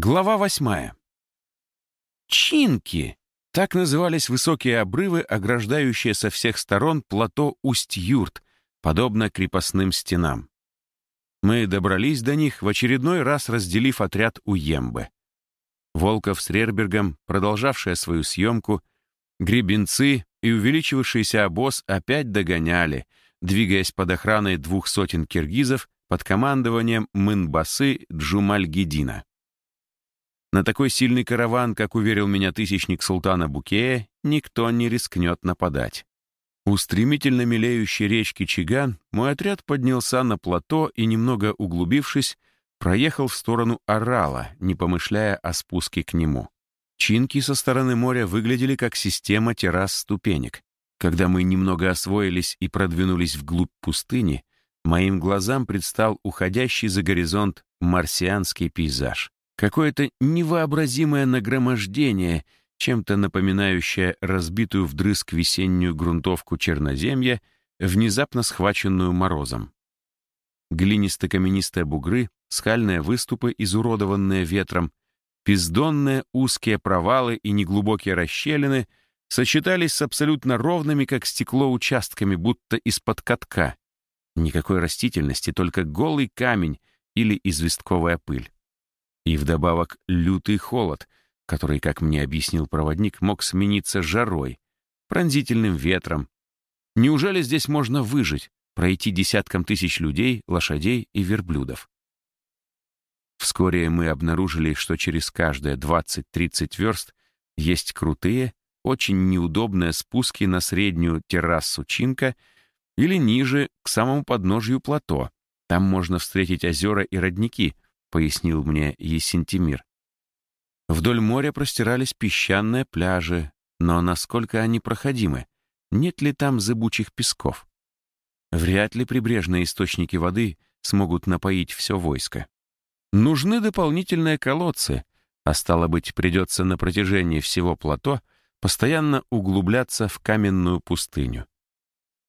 Глава восьмая. Чинки! Так назывались высокие обрывы, ограждающие со всех сторон плато Усть-Юрт, подобно крепостным стенам. Мы добрались до них, в очередной раз разделив отряд у Ембы. Волков с Рербергом, продолжавшая свою съемку, гребенцы и увеличивавшийся обоз опять догоняли, двигаясь под охраной двух сотен киргизов под командованием Мынбасы Джумальгидина. На такой сильный караван, как уверил меня тысячник султана Букея, никто не рискнет нападать. У стремительно мелеющей речки Чиган мой отряд поднялся на плато и, немного углубившись, проехал в сторону Орала, не помышляя о спуске к нему. Чинки со стороны моря выглядели как система террас-ступенек. Когда мы немного освоились и продвинулись вглубь пустыни, моим глазам предстал уходящий за горизонт марсианский пейзаж. Какое-то невообразимое нагромождение, чем-то напоминающее разбитую вдрызг весеннюю грунтовку черноземья, внезапно схваченную морозом. Глинисто-каменистые бугры, скальные выступы, изуродованные ветром, пиздонные узкие провалы и неглубокие расщелины сочетались с абсолютно ровными, как стекло, участками, будто из-под катка. Никакой растительности, только голый камень или известковая пыль. И вдобавок лютый холод, который, как мне объяснил проводник, мог смениться жарой, пронзительным ветром. Неужели здесь можно выжить, пройти десяткам тысяч людей, лошадей и верблюдов? Вскоре мы обнаружили, что через каждые 20-30 верст есть крутые, очень неудобные спуски на среднюю террасу Чинка или ниже, к самому подножью плато. Там можно встретить озера и родники —— пояснил мне Есентимир. Вдоль моря простирались песчаные пляжи, но насколько они проходимы? Нет ли там зыбучих песков? Вряд ли прибрежные источники воды смогут напоить все войско. Нужны дополнительные колодцы, а стало быть, придется на протяжении всего плато постоянно углубляться в каменную пустыню.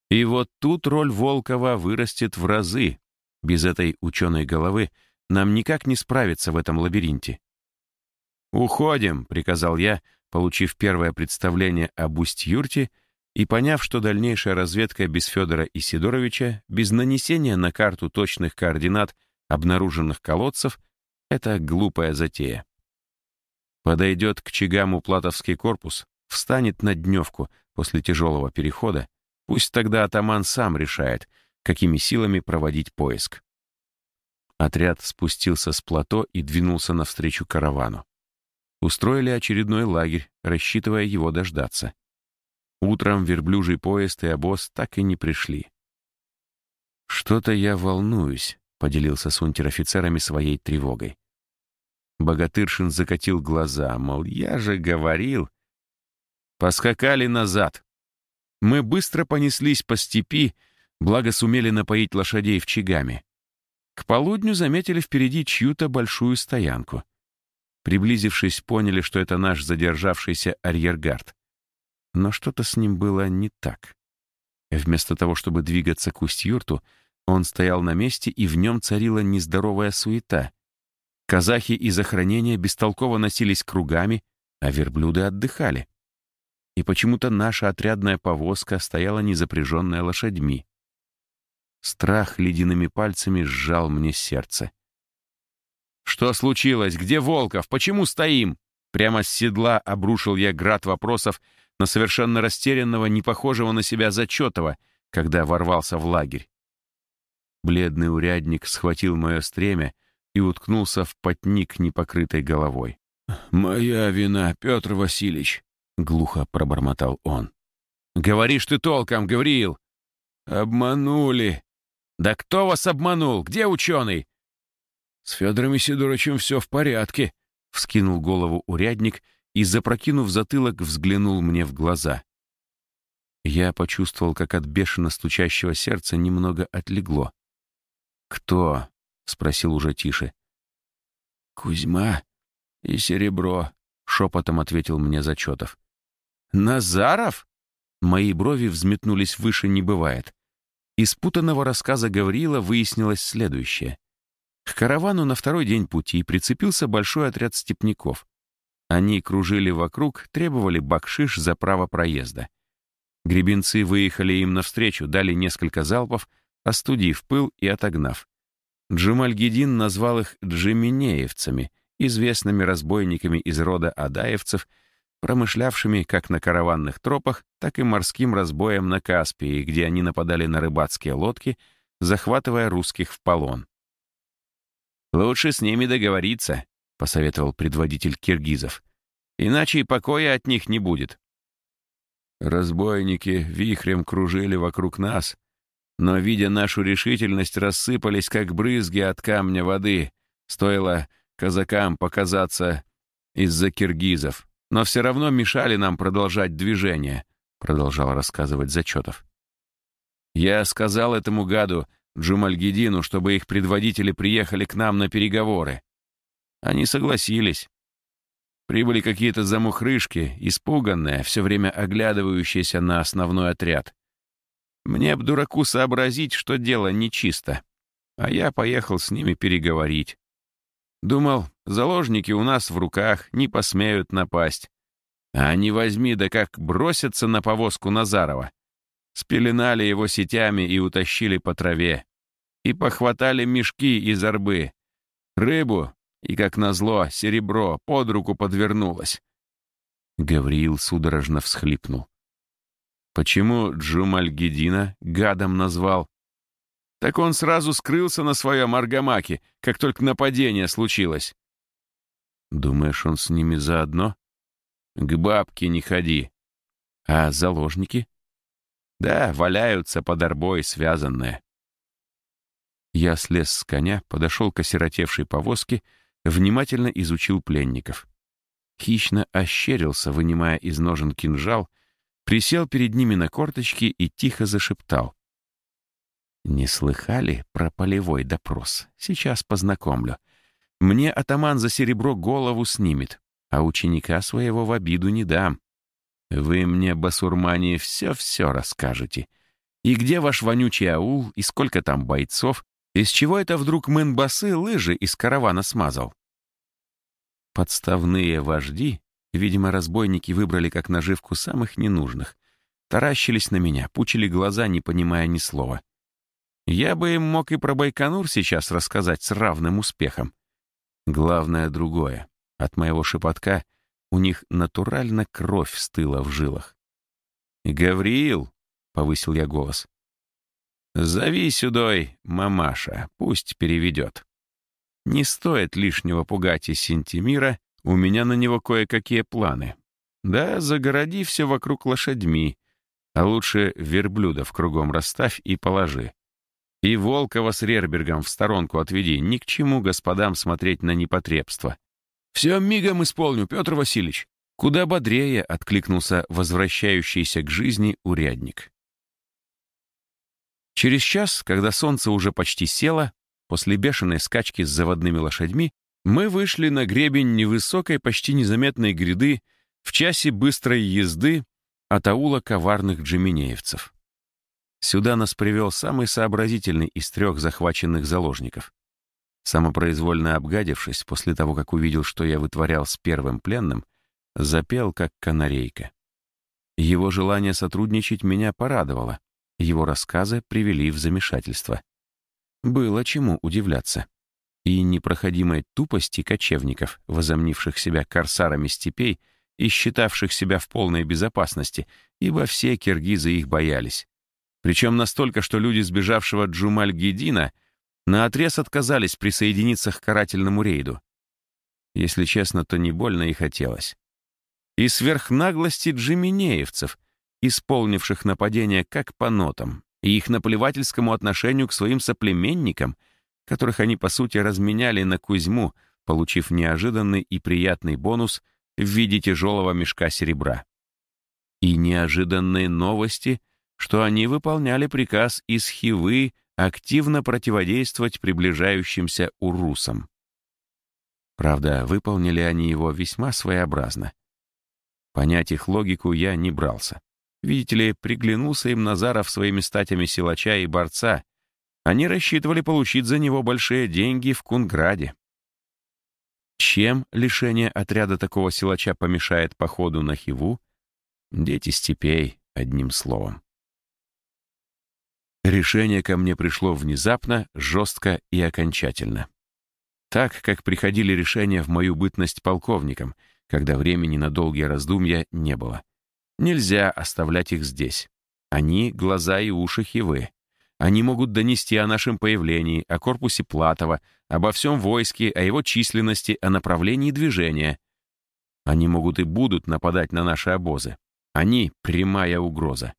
И вот тут роль Волкова вырастет в разы. Без этой ученой головы — нам никак не справиться в этом лабиринте. «Уходим», — приказал я, получив первое представление об Усть-Юрте и поняв, что дальнейшая разведка без Федора Исидоровича, без нанесения на карту точных координат обнаруженных колодцев, это глупая затея. Подойдет к Чигаму Платовский корпус, встанет на дневку после тяжелого перехода, пусть тогда атаман сам решает, какими силами проводить поиск. Отряд спустился с плато и двинулся навстречу каравану. Устроили очередной лагерь, рассчитывая его дождаться. Утром верблюжий поезд и обоз так и не пришли. «Что-то я волнуюсь», — поделился с унтер-офицерами своей тревогой. Богатыршин закатил глаза, мол, я же говорил. Поскакали назад. Мы быстро понеслись по степи, благо сумели напоить лошадей в чигаме. К полудню заметили впереди чью-то большую стоянку. Приблизившись, поняли, что это наш задержавшийся арьергард. Но что-то с ним было не так. Вместо того, чтобы двигаться к Усть-Юрту, он стоял на месте, и в нем царила нездоровая суета. Казахи из охранения бестолково носились кругами, а верблюды отдыхали. И почему-то наша отрядная повозка стояла незапряженная лошадьми. Страх ледяными пальцами сжал мне сердце. «Что случилось? Где Волков? Почему стоим?» Прямо с седла обрушил я град вопросов на совершенно растерянного, не похожего на себя Зачетова, когда ворвался в лагерь. Бледный урядник схватил мое стремя и уткнулся в потник непокрытой головой. «Моя вина, Петр Васильевич», — глухо пробормотал он. «Говоришь ты толком, Гавриил!» «Обманули!» «Да кто вас обманул? Где ученый?» «С Федором Исидоровичем все в порядке», — вскинул голову урядник и, запрокинув затылок, взглянул мне в глаза. Я почувствовал, как от бешено стучащего сердца немного отлегло. «Кто?» — спросил уже тише. «Кузьма и Серебро», — шепотом ответил мне Зачетов. «Назаров?» Мои брови взметнулись выше не бывает. Из путанного рассказа Гавриила выяснилось следующее. К каравану на второй день пути прицепился большой отряд степняков. Они кружили вокруг, требовали бакшиш за право проезда. Гребенцы выехали им навстречу, дали несколько залпов, остудив пыл и отогнав. Джумальгедин назвал их джиминеевцами, известными разбойниками из рода адаевцев, промышлявшими как на караванных тропах, так и морским разбоем на Каспии, где они нападали на рыбацкие лодки, захватывая русских в полон. «Лучше с ними договориться», — посоветовал предводитель киргизов. «Иначе и покоя от них не будет». Разбойники вихрем кружили вокруг нас, но, видя нашу решительность, рассыпались, как брызги от камня воды. Стоило казакам показаться из-за киргизов, но все равно мешали нам продолжать движение, продолжал рассказывать Зачетов. Я сказал этому гаду, Джумальгедину, чтобы их предводители приехали к нам на переговоры. Они согласились. Прибыли какие-то замухрышки, испуганные, все время оглядывающиеся на основной отряд. Мне б дураку сообразить, что дело нечисто. А я поехал с ними переговорить. Думал, заложники у нас в руках, не посмеют напасть. А они возьми, да как бросятся на повозку Назарова. Спеленали его сетями и утащили по траве. И похватали мешки из орбы. Рыбу и, как назло, серебро под руку подвернулось. Гавриил судорожно всхлипнул. Почему Джумальгедина гадом назвал? Так он сразу скрылся на своем аргамаке, как только нападение случилось. Думаешь, он с ними заодно? К бабке не ходи. А заложники? Да, валяются под арбой связанные. Я слез с коня, подошел к осиротевшей повозке, внимательно изучил пленников. Хищно ощерился, вынимая из ножен кинжал, присел перед ними на корточки и тихо зашептал. «Не слыхали про полевой допрос? Сейчас познакомлю. Мне атаман за серебро голову снимет, а ученика своего в обиду не дам. Вы мне, басурмане, все-все расскажете. И где ваш вонючий аул, и сколько там бойцов, из чего это вдруг Мэнбасы лыжи из каравана смазал? Подставные вожди, видимо, разбойники выбрали как наживку самых ненужных, таращились на меня, пучили глаза, не понимая ни слова. Я бы им мог и про Байконур сейчас рассказать с равным успехом. Главное другое. От моего шепотка у них натурально кровь стыла в жилах. «Гавриил!» — повысил я голос. «Зови сюдой мамаша, пусть переведет. Не стоит лишнего пугать из Сентимира, у меня на него кое-какие планы. Да, загороди все вокруг лошадьми, а лучше верблюдов кругом расставь и положи. И Волкова с Рербергом в сторонку отведи. Ни к чему господам смотреть на непотребство. «Все мигом исполню, Петр Васильевич!» Куда бодрее откликнулся возвращающийся к жизни урядник. Через час, когда солнце уже почти село, после бешеной скачки с заводными лошадьми, мы вышли на гребень невысокой, почти незаметной гряды в часе быстрой езды от аула коварных джеминеевцев. Сюда нас привел самый сообразительный из трех захваченных заложников. Самопроизвольно обгадившись после того, как увидел, что я вытворял с первым пленным, запел, как канарейка. Его желание сотрудничать меня порадовало. Его рассказы привели в замешательство. Было чему удивляться. И непроходимой тупости кочевников, возомнивших себя корсарами степей и считавших себя в полной безопасности, ибо все киргизы их боялись. Причем настолько, что люди сбежавшего Джумаль-Гедина наотрез отказались присоединиться к карательному рейду. Если честно, то не больно и хотелось. И сверхнаглости джиминеевцев, исполнивших нападение как по нотам, и их наплевательскому отношению к своим соплеменникам, которых они, по сути, разменяли на Кузьму, получив неожиданный и приятный бонус в виде тяжелого мешка серебра. И неожиданные новости что они выполняли приказ из Хивы активно противодействовать приближающимся урусам. Правда, выполнили они его весьма своеобразно. Понять их логику я не брался. Видите ли, приглянулся им Назаров своими статями силача и борца, Они рассчитывали получить за него большие деньги в Кунграде. Чем лишение отряда такого силача помешает походу на Хиву? Дети степей, одним словом. Решение ко мне пришло внезапно, жестко и окончательно. Так, как приходили решения в мою бытность полковником, когда времени на долгие раздумья не было. Нельзя оставлять их здесь. Они — глаза и уши Хивы. Они могут донести о нашем появлении, о корпусе Платова, обо всем войске, о его численности, о направлении движения. Они могут и будут нападать на наши обозы. Они — прямая угроза.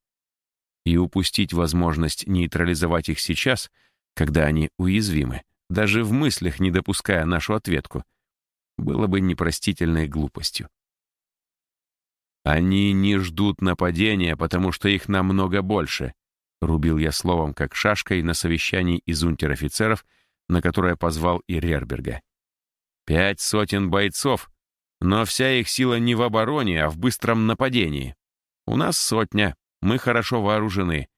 И упустить возможность нейтрализовать их сейчас, когда они уязвимы, даже в мыслях не допуская нашу ответку, было бы непростительной глупостью. Они не ждут нападения, потому что их намного больше, рубил я словом как шашкой на совещании из унтер-офицеров, на которое позвал и Рерберга. Пять сотен бойцов, но вся их сила не в обороне, а в быстром нападении. У нас сотня, мы хорошо вооружены,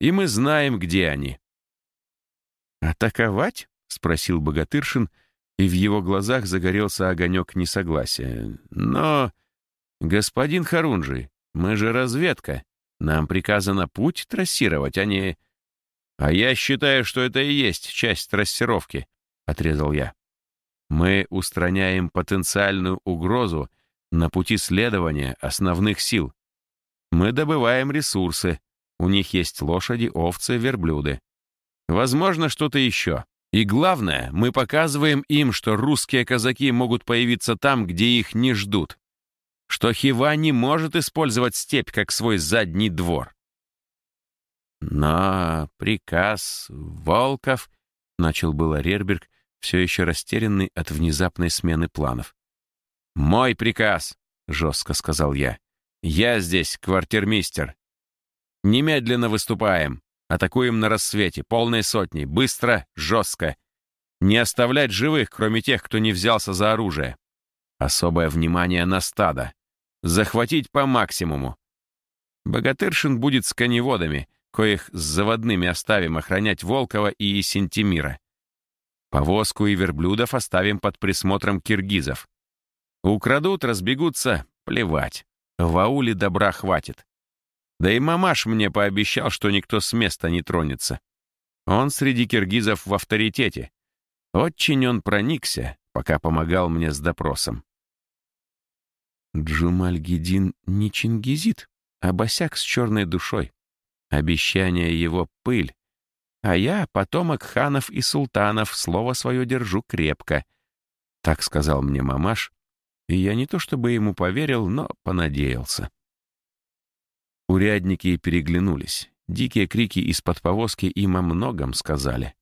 и мы знаем, где они. «Атаковать?» — спросил Богатыршин, и в его глазах загорелся огонек несогласия. «Но, господин Харунжий, мы же разведка. Нам приказано путь трассировать, а не...» «А я считаю, что это и есть часть трассировки», — отрезал я. «Мы устраняем потенциальную угрозу на пути следования основных сил. Мы добываем ресурсы. У них есть лошади, овцы, верблюды. Возможно, что-то еще. И главное, мы показываем им, что русские казаки могут появиться там, где их не ждут. Что Хива не может использовать степь как свой задний двор. Но приказ Волков, начал было Рерберг, все еще растерянный от внезапной смены планов. «Мой приказ», — жестко сказал я. «Я здесь квартирмистер. Немедленно выступаем. Атакуем на рассвете, полной сотней, быстро, жестко. Не оставлять живых, кроме тех, кто не взялся за оружие. Особое внимание на стадо. Захватить по максимуму. Богатыршин будет с коневодами, коих с заводными оставим охранять Волкова и Сентимира. Повозку и верблюдов оставим под присмотром киргизов. Украдут, разбегутся, плевать. В ауле добра хватит. Да и мамаш мне пообещал, что никто с места не тронется. Он среди киргизов в авторитете. Очень он проникся, пока помогал мне с допросом. Джумаль-Гедин не чингизит, а босяк с черной душой. Обещание его — пыль. А я, потомок ханов и султанов, слово свое держу крепко. Так сказал мне мамаш, и я не то чтобы ему поверил, но понадеялся. Урядники переглянулись. Дикие крики из-под повозки им о многом сказали.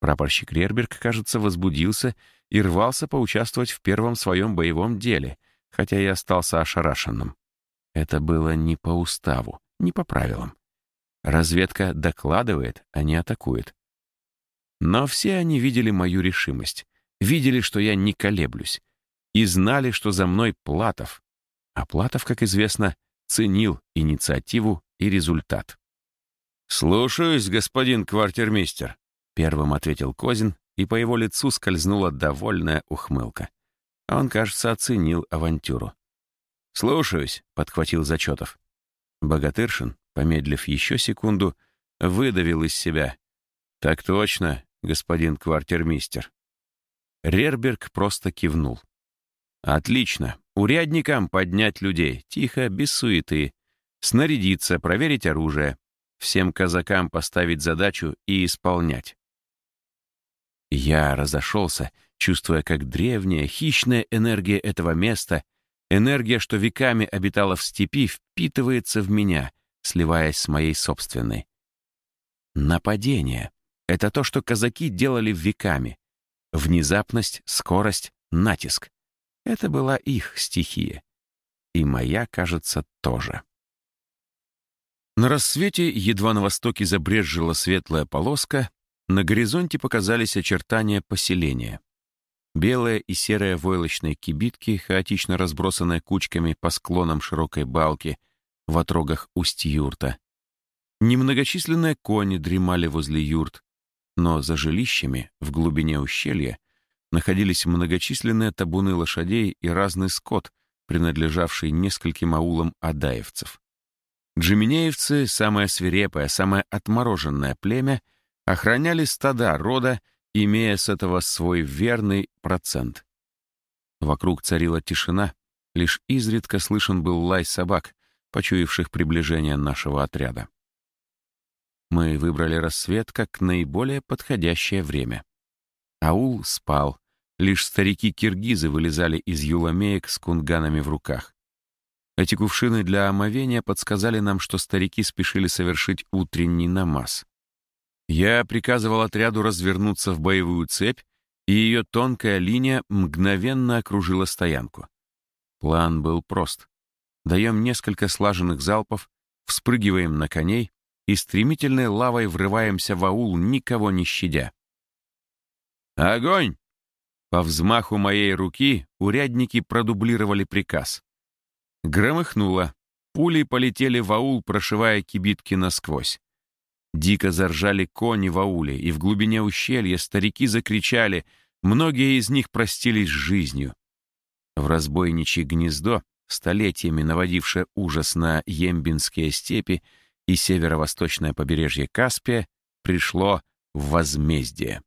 Прапорщик Рерберг, кажется, возбудился и рвался поучаствовать в первом своем боевом деле, хотя и остался ошарашенным. Это было не по уставу, не по правилам. Разведка докладывает, а не атакует. Но все они видели мою решимость, видели, что я не колеблюсь, и знали, что за мной Платов. А Платов, как известно, ценил инициативу и результат. «Слушаюсь, господин квартирмейстер», — первым ответил Козин, и по его лицу скользнула довольная ухмылка. Он, кажется, оценил авантюру. «Слушаюсь», — подхватил Зачетов. Богатыршин, помедлив еще секунду, выдавил из себя. «Так точно, господин квартирмистер». Рерберг просто кивнул. Отлично. Урядникам поднять людей, тихо, без суеты. Снарядиться, проверить оружие. Всем казакам поставить задачу и исполнять. Я разошелся, чувствуя, как древняя, хищная энергия этого места, энергия, что веками обитала в степи, впитывается в меня, сливаясь с моей собственной. Нападение — это то, что казаки делали веками. Внезапность, скорость, натиск. Это была их стихия. И моя, кажется, тоже. На рассвете, едва на востоке забрезжила светлая полоска, на горизонте показались очертания поселения. Белая и серая войлочные кибитки, хаотично разбросанные кучками по склонам широкой балки в отрогах усть юрта. Немногочисленные кони дремали возле юрт. но за жилищами, в глубине ущелья, находились многочисленные табуны лошадей и разный скот, принадлежавший нескольким аулам адаевцев. Джиминеевцы, самое свирепое, самое отмороженное племя, охраняли стада рода, имея с этого свой верный процент. Вокруг царила тишина, лишь изредка слышен был лай собак, почуявших приближение нашего отряда. Мы выбрали рассвет как наиболее подходящее время. Аул спал, лишь старики-киргизы вылезали из юломеек с кунганами в руках. Эти кувшины для омовения подсказали нам, что старики спешили совершить утренний намаз. Я приказывал отряду развернуться в боевую цепь, и ее тонкая линия мгновенно окружила стоянку. План был прост. Даем несколько слаженных залпов, вспрыгиваем на коней и стремительной лавой врываемся в аул, никого не щадя. «Огонь!» По взмаху моей руки урядники продублировали приказ. Громыхнуло. Пули полетели в аул, прошивая кибитки насквозь. Дико заржали кони в ауле, и в глубине ущелья старики закричали, многие из них простились с жизнью. В разбойничье гнездо, столетиями наводившее ужас на Ембинские степи и северо-восточное побережье Каспия, пришло возмездие.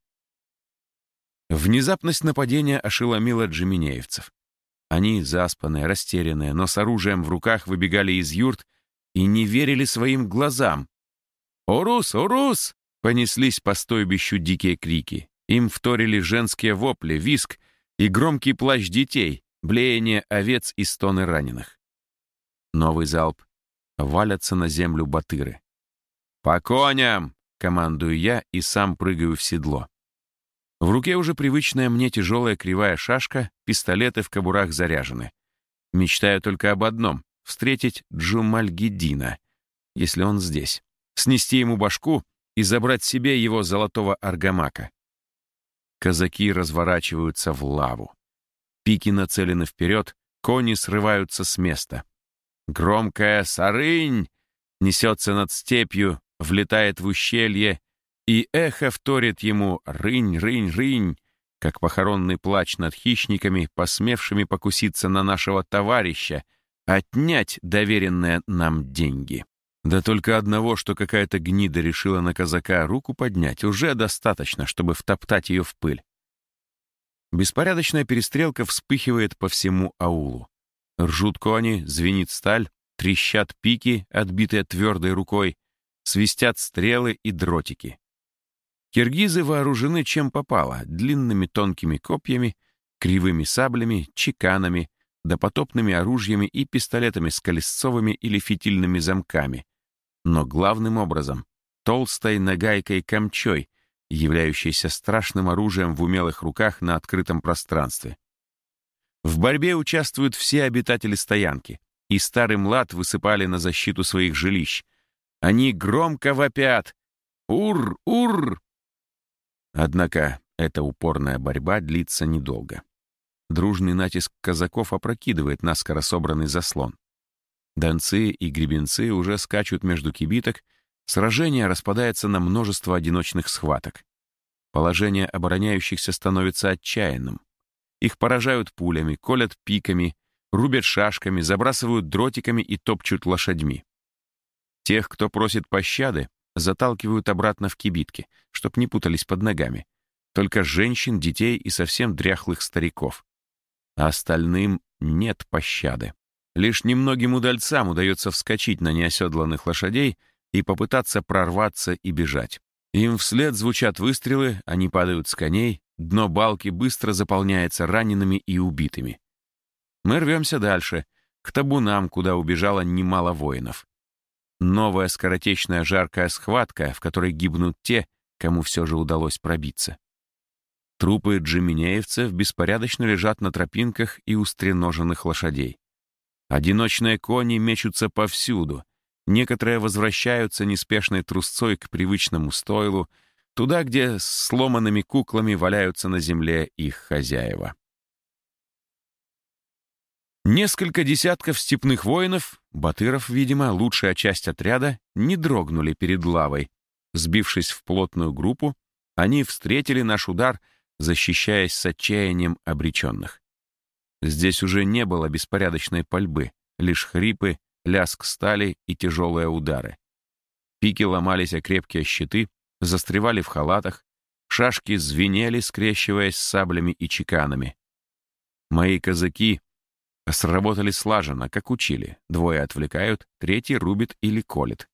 Внезапность нападения ошеломила джиминеевцев. Они, заспанные, растерянные, но с оружием в руках выбегали из юрт и не верили своим глазам. «Урус! Урус!» — понеслись по стойбищу дикие крики. Им вторили женские вопли, виск и громкий плач детей, блеяние овец и стоны раненых. Новый залп. Валятся на землю батыры. «По коням!» — командую я и сам прыгаю в седло. В руке уже привычная мне тяжелая кривая шашка, пистолеты в кобурах заряжены. Мечтаю только об одном — встретить Джумальгидина, если он здесь. Снести ему башку и забрать себе его золотого аргамака. Казаки разворачиваются в лаву. Пики нацелены вперед, кони срываются с места. Громкая «Сарынь!» несется над степью, влетает в ущелье и эхо вторит ему «рынь, рынь, рынь», как похоронный плач над хищниками, посмевшими покуситься на нашего товарища, отнять доверенные нам деньги. Да только одного, что какая-то гнида решила на казака руку поднять, уже достаточно, чтобы втоптать ее в пыль. Беспорядочная перестрелка вспыхивает по всему аулу. Ржут кони, звенит сталь, трещат пики, отбитые твердой рукой, свистят стрелы и дротики. Киргизы вооружены чем попало, длинными тонкими копьями, кривыми саблями, чеканами, допотопными оружиями и пистолетами с колесцовыми или фитильными замками. Но главным образом — толстой нагайкой-камчой, являющейся страшным оружием в умелых руках на открытом пространстве. В борьбе участвуют все обитатели стоянки, и старый млад высыпали на защиту своих жилищ. Они громко вопят «Ур! Ур!» Однако эта упорная борьба длится недолго. Дружный натиск казаков опрокидывает наскоро собранный заслон. Донцы и гребенцы уже скачут между кибиток, сражение распадается на множество одиночных схваток. Положение обороняющихся становится отчаянным. Их поражают пулями, колят пиками, рубят шашками, забрасывают дротиками и топчут лошадьми. Тех, кто просит пощады, заталкивают обратно в кибитки, чтоб не путались под ногами. Только женщин, детей и совсем дряхлых стариков. А остальным нет пощады. Лишь немногим удальцам удается вскочить на неоседланных лошадей и попытаться прорваться и бежать. Им вслед звучат выстрелы, они падают с коней, дно балки быстро заполняется ранеными и убитыми. Мы рвемся дальше, к табунам, куда убежало немало воинов. Новая скоротечная жаркая схватка, в которой гибнут те, кому все же удалось пробиться. Трупы джиминеевцев беспорядочно лежат на тропинках и у стреноженных лошадей. Одиночные кони мечутся повсюду. Некоторые возвращаются неспешной трусцой к привычному стойлу, туда, где с сломанными куклами валяются на земле их хозяева. Несколько десятков степных воинов, батыров, видимо, лучшая часть отряда, не дрогнули перед лавой. Сбившись в плотную группу, Они встретили наш удар, защищаясь с отчаянием обреченных. Здесь уже не было беспорядочной пальбы, лишь хрипы, лязг стали и тяжелые удары. Пики ломались о крепкие щиты, застревали в халатах, шашки звенели, скрещиваясь с саблями и чеканами. Мои казаки сработали слаженно, как учили. Двое отвлекают, третий рубит или колет.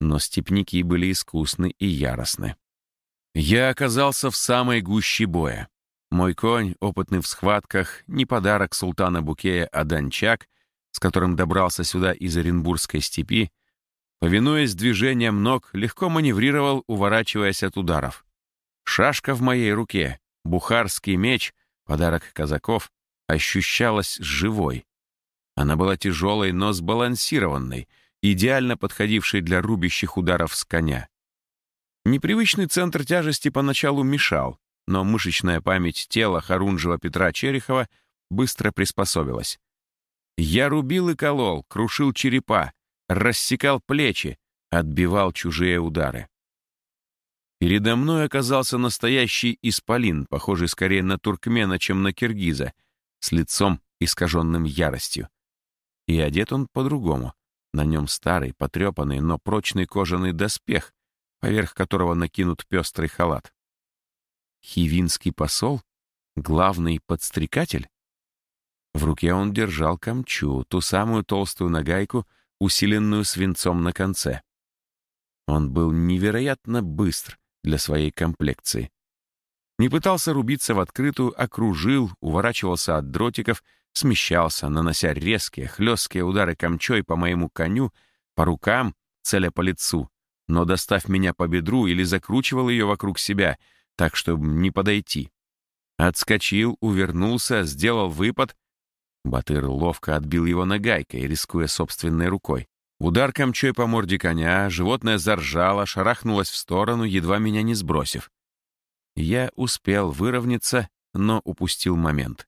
Но степняки были искусны и яростны. Я оказался в самой гуще боя. Мой конь, опытный в схватках, не подарок султана Букея, а дончак, с которым добрался сюда из Оренбургской степи, повинуясь движениям ног, легко маневрировал, уворачиваясь от ударов. Шашка в моей руке, бухарский меч, подарок казаков, ощущалась живой. Она была тяжелой, но сбалансированной, идеально подходившей для рубящих ударов с коня. Непривычный центр тяжести поначалу мешал, но мышечная память тела Харунжева Петра Черехова быстро приспособилась. Я рубил и колол, крушил черепа, рассекал плечи, отбивал чужие удары. Передо мной оказался настоящий исполин, похожий скорее на туркмена, чем на киргиза, с лицом, искаженным яростью. И одет он по-другому. На нем старый, потрепанный, но прочный кожаный доспех, поверх которого накинут пестрый халат. Хивинский посол? Главный подстрекатель? В руке он держал камчу, ту самую толстую нагайку, усиленную свинцом на конце. Он был невероятно быстр для своей комплекции. Не пытался рубиться в открытую, окружил, уворачивался от дротиков, смещался, нанося резкие, хлесткие удары камчой по моему коню, по рукам, целя по лицу, но достав меня по бедру или закручивал ее вокруг себя, так, чтобы не подойти. Отскочил, увернулся, сделал выпад. Батыр ловко отбил его нагайкой, рискуя собственной рукой. Удар камчой по морде коня, животное заржало, шарахнулось в сторону, едва меня не сбросив. Я успел выровняться, но упустил момент.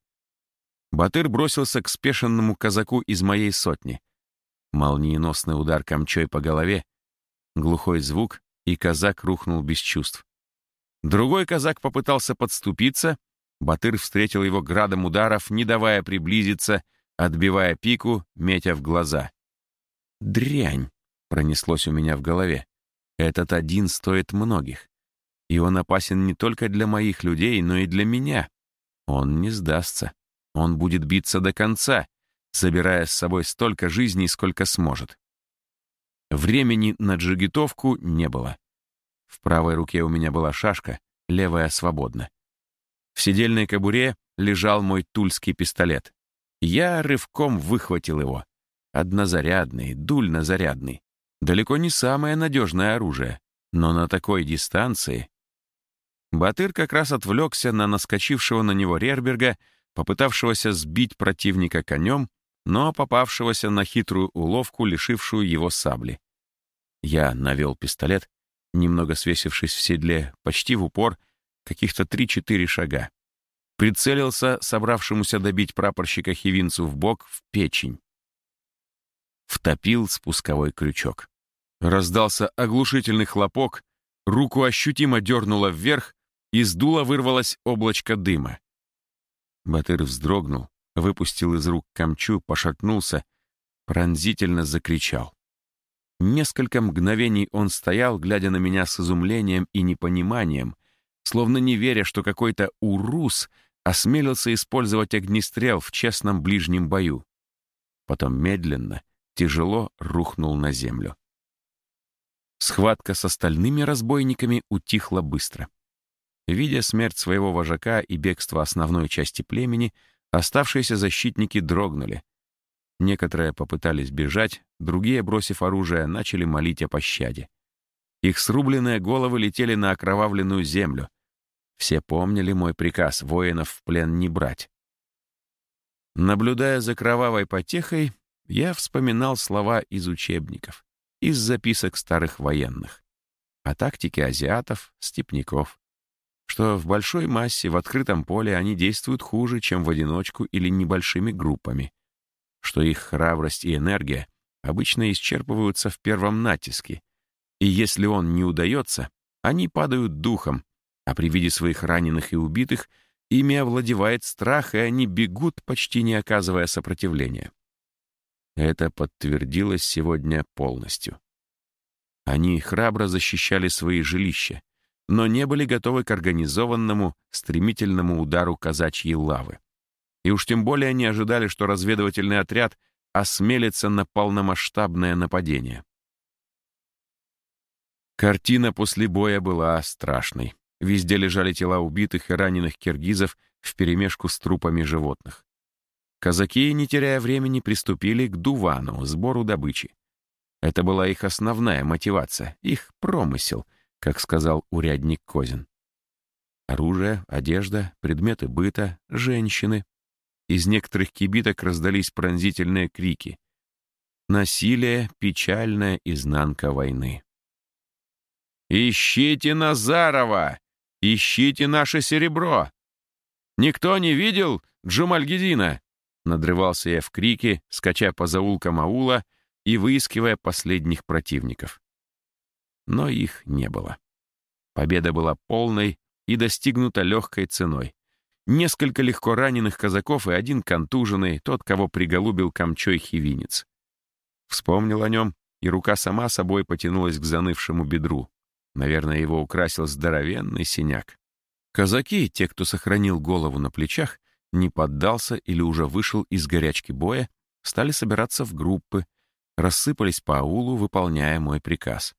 Батыр бросился к спешенному казаку из моей сотни. Молниеносный удар камчой по голове, глухой звук, и казак рухнул без чувств. Другой казак попытался подступиться, Батыр встретил его градом ударов, не давая приблизиться, отбивая пику, метя в глаза. «Дрянь!» — пронеслось у меня в голове. «Этот один стоит многих. И он опасен не только для моих людей, но и для меня. Он не сдастся. Он будет биться до конца, забирая с собой столько жизней, сколько сможет. Времени на джигитовку не было. В правой руке у меня была шашка, левая свободна. В сидельной кобуре лежал мой тульский пистолет. Я рывком выхватил его. Однозарядный, дульнозарядный. Далеко не самое надежное оружие, но на такой дистанции Батыр как раз отвлекся на наскочившего на него Рерберга, попытавшегося сбить противника конем, но попавшегося на хитрую уловку, лишившую его сабли. Я навел пистолет, немного свесившись в седле, почти в упор, каких-то три-четыре шага. Прицелился собравшемуся добить прапорщика Хивинцу в бок, в печень. Втопил спусковой крючок. Раздался оглушительный хлопок, руку ощутимо дернуло вверх, из дула вырвалось облачко дыма. Батыр вздрогнул, выпустил из рук камчу, пошатнулся, пронзительно закричал. Несколько мгновений он стоял, глядя на меня с изумлением и непониманием, словно не веря, что какой-то урус осмелился использовать огнестрел в честном ближнем бою. Потом медленно, тяжело рухнул на землю. Схватка с остальными разбойниками утихла быстро. Видя смерть своего вожака и бегство основной части племени, оставшиеся защитники дрогнули. Некоторые попытались бежать, другие, бросив оружие, начали молить о пощаде. Их срубленные головы летели на окровавленную землю. Все помнили мой приказ воинов в плен не брать. Наблюдая за кровавой потехой, я вспоминал слова из учебников, из записок старых военных, о тактике азиатов, степняков что в большой массе в открытом поле они действуют хуже, чем в одиночку или небольшими группами, что их храбрость и энергия обычно исчерпываются в первом натиске, и если он не удается, они падают духом, а при виде своих раненых и убитых ими овладевает страх, и они бегут, почти не оказывая сопротивления. Это подтвердилось сегодня полностью. Они храбро защищали свои жилища, но не были готовы к организованному, стремительному удару казачьей лавы. И уж тем более не ожидали, что разведывательный отряд осмелится на полномасштабное нападение. Картина после боя была страшной. Везде лежали тела убитых и раненых киргизов вперемешку с трупами животных. Казаки, не теряя времени, приступили к дувану, сбору добычи. Это была их основная мотивация, их промысел, как сказал урядник Козин. Оружие, одежда, предметы быта, женщины. Из некоторых кибиток раздались пронзительные крики. Насилие — печальная изнанка войны. «Ищите Назарова! Ищите наше серебро! Никто не видел Джумальгедина?» Надрывался я в крике, скача по заулкам аула — и выискивая последних противников. Но их не было. Победа была полной и достигнута легкой ценой. Несколько легко раненых казаков и один контуженный, тот, кого приголубил камчой хивинец. Вспомнил о нем, и рука сама собой потянулась к занывшему бедру. Наверное, его украсил здоровенный синяк. Казаки, те, кто сохранил голову на плечах, не поддался или уже вышел из горячки боя, стали собираться в группы, рассыпались по аулу, выполняя мой приказ.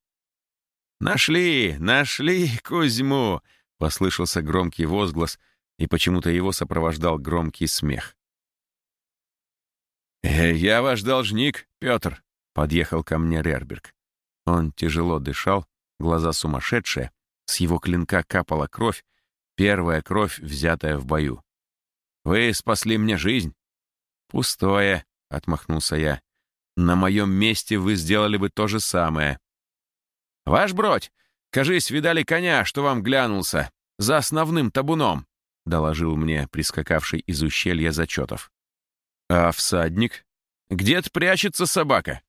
«Нашли! Нашли Кузьму!» — послышался громкий возглас, и почему-то его сопровождал громкий смех. «Э, «Я ваш должник, Петр», — подъехал ко мне Рерберг. Он тяжело дышал, глаза сумасшедшие, с его клинка капала кровь, первая кровь, взятая в бою. «Вы спасли мне жизнь». «Пустое», — отмахнулся я. На моем месте вы сделали бы то же самое. «Ваш бродь, кажись, видали коня, что вам глянулся, за основным табуном», — доложил мне прискакавший из ущелья зачетов. «А всадник? Где-то прячется собака.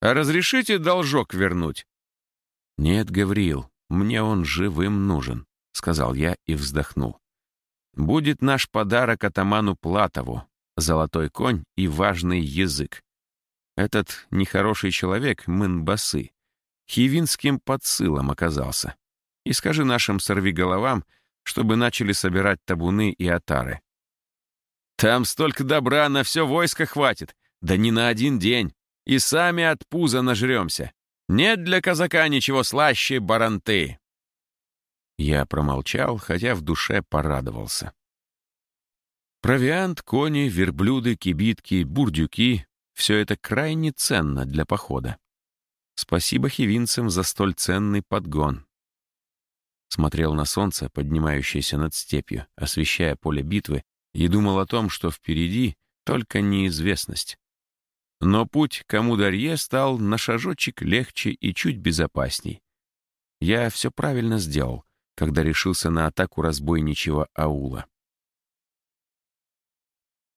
Разрешите должок вернуть?» «Нет, Гавриил, мне он живым нужен», — сказал я и вздохнул. «Будет наш подарок атаману Платову, золотой конь и важный язык. Этот нехороший человек, Мынбасы, хивинским подсылом оказался. И скажи нашим сорвиголовам, чтобы начали собирать табуны и отары. Там столько добра на все войско хватит, да не на один день, и сами от пуза нажремся. Нет для казака ничего слаще баранты. Я промолчал, хотя в душе порадовался. Провиант, кони, верблюды, кибитки, бурдюки все это крайне ценно для похода. Спасибо хивинцам за столь ценный подгон. Смотрел на солнце, поднимающееся над степью, освещая поле битвы, и думал о том, что впереди только неизвестность. Но путь к Амударье стал на шажочек легче и чуть безопасней. Я все правильно сделал, когда решился на атаку разбойничьего аула.